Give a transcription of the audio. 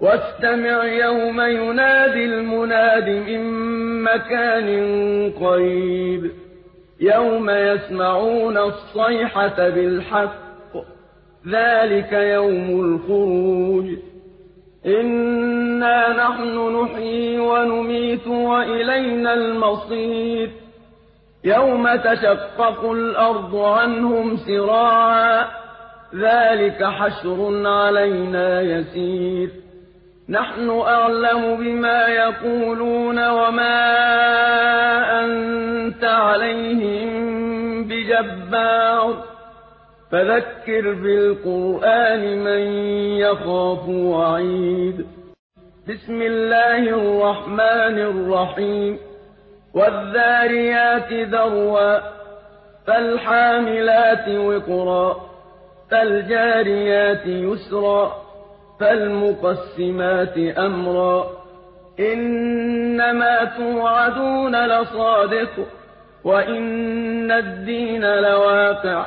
وَاسْتَمِعْ يَوْمَ يُنَادِ الْمُنَادِ مِن مَّكَانٍ قَرِيبٍ. يَوْمَ يَسْمَعُونَ الصَّيْحَةَ بِالْحَقِّ ۚ. ذَٰلِكَ يَوْمُ الْخُرُوجِ. إِنَّا نَحْنُ نُحْيِي وَنُمِيتُ وَإِلَيْنَا الْمَصِيرُ. يَوْمَ تَشَقَّقُ الْأَرْضُ عَنْهُمْ سِرَاعًا ۚ. ذَٰلِكَ حَشْرٌ عَلَيْنَا يَسِيرٌ. نَّحْنُ أَعْلَمُ بِمَا يَقُولُونَ وَمَا أَنتَ عَلَيْهِم بِجَبَّارٍ ۖ. فَذَكِّرْ بِالْقُرْآنِ مَن يَخَافُ وَعِيدِ. بِسْمِ اللَّهِ الرَّحْمَٰنِ الرَّحِيمِ. وَالذَّارِيَاتِ ذَرْوًا فَالْحَامِلَاتِ وِقْرًا فَالْجَارِيَاتِ يُسْرًا. فَالْمُقَسِّمَاتِ أَمْرًا إِنَّمَا تُوعَدُونَ لَصَادِقٌ وَإِنَّ الدِّينَ لَوَاقِعٌ